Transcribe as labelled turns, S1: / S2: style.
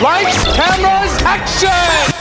S1: Lights, cameras, action!